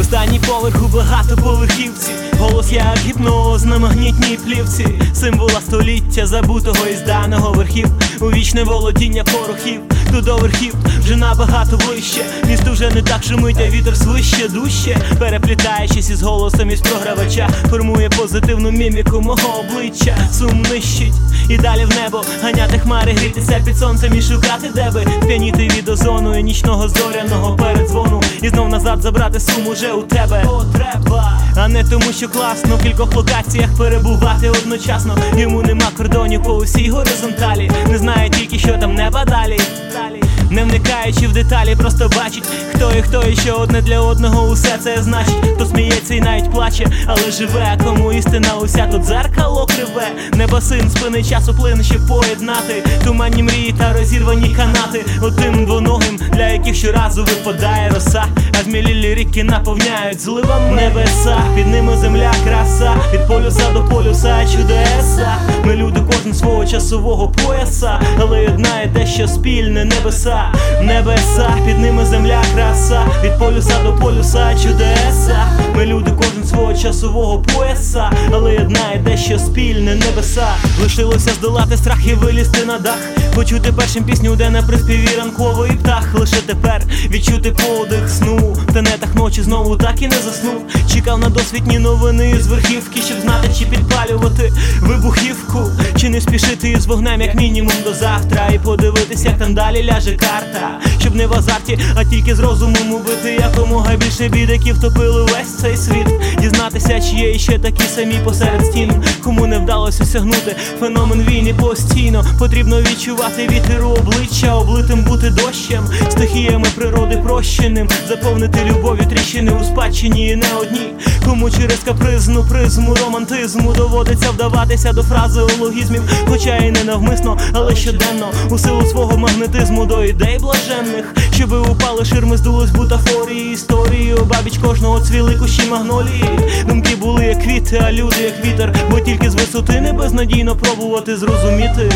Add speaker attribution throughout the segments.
Speaker 1: Останній поверх у багатоповерхівці Голос як гіпноз на магнітній плівці. Символа століття забутого і зданого верхів. У вічне володіння порохів. Тут до верхів вже набагато вище. Місто вже не так шумить, а вітер свище дужче. Переплітаючись із голосом із програвача Формує позитивну міміку мого обличчя. Сум нищить і далі в небо Ганяти хмари, грітися під сонцем і шукати деби П'яніти від озону і нічного зоряного передзвону І знов назад забрати сум уже у тебе Потреба А не тому, що класно в кількох локаціях перебувати одночасно Йому нема кордонів по усій горизонталі Не знає тільки, що там неба далі не вникаючи в деталі, просто бачить, хто і хто і що одне для одного усе це значить. Хто сміється і навіть плаче, але живе, а кому істина уся тут зеркало криве. Небо син, спини часу плин, щоб поєднати туманні мрії та розірвані канати. Двоногим, для щоразу випадає роса, а змілілі ріки наповняють зливами небеса. Під ними земля краса, від полюса до полюса чудеса. Ми люди, кожен свого часового пояса, але єднає дещо спільне небеса, небеса, під ними земля краса, від полюса до полюса чудеса. Ми люди, кожен свого часового пояса, але єднає дещо спільне небеса. Лишилося здолати страх і вилізти на дах. Почути першим пісню, де на приспіві ранковий птах. Лише тепер відчути подих сну. В тенетах ночі знову так і не заснув. Чекав на досвідні новини з верхівки, щоб знати, чи підпалювати вибухівку, чи не спішити із вогнем, як мінімум до завтра. І подивитися, як там далі ляже карта. Щоб не в азарті, а тільки з розумом убити якомога більше бід, які втопили весь цей світ. Дізнатися, чи є ще такі самі посеред стін, кому не вдалося осягнути феномен війни постійно. Потрібно відчувати вітер у обличчя, облитим бути дощем, стихіями природи прощеним, заповнити любов'ю тріщини у спадщині і не одній. Кому через капризну призму романтизму доводиться вдаватися до фразеологізмів, хоча і не навмисно, але щоденно у силу свого магнетизму до ідей блаженних, щоби упали ширми, здулось бутафорії, історії, обабіч кожного цвіли кущі магнолії. Думки були як квіти, а люди як вітер, бо тільки з висоти не безнадійно пробувати зрозуміти.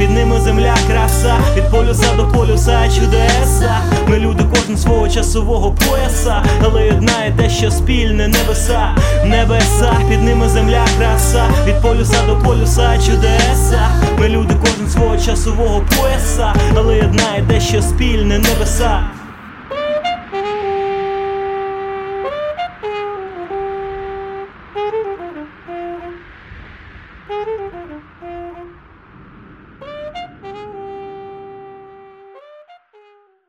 Speaker 1: під ними земля, краса, від полюса до полюса чудеса. Ми люди, кожен свого часового пояса, але єднає те, що спільне небеса, небеса, під ними земля, краса, від полюса до полюса чудеса. Ми люди, кожен свого часового пояса, але єднає те, що спільне небеса.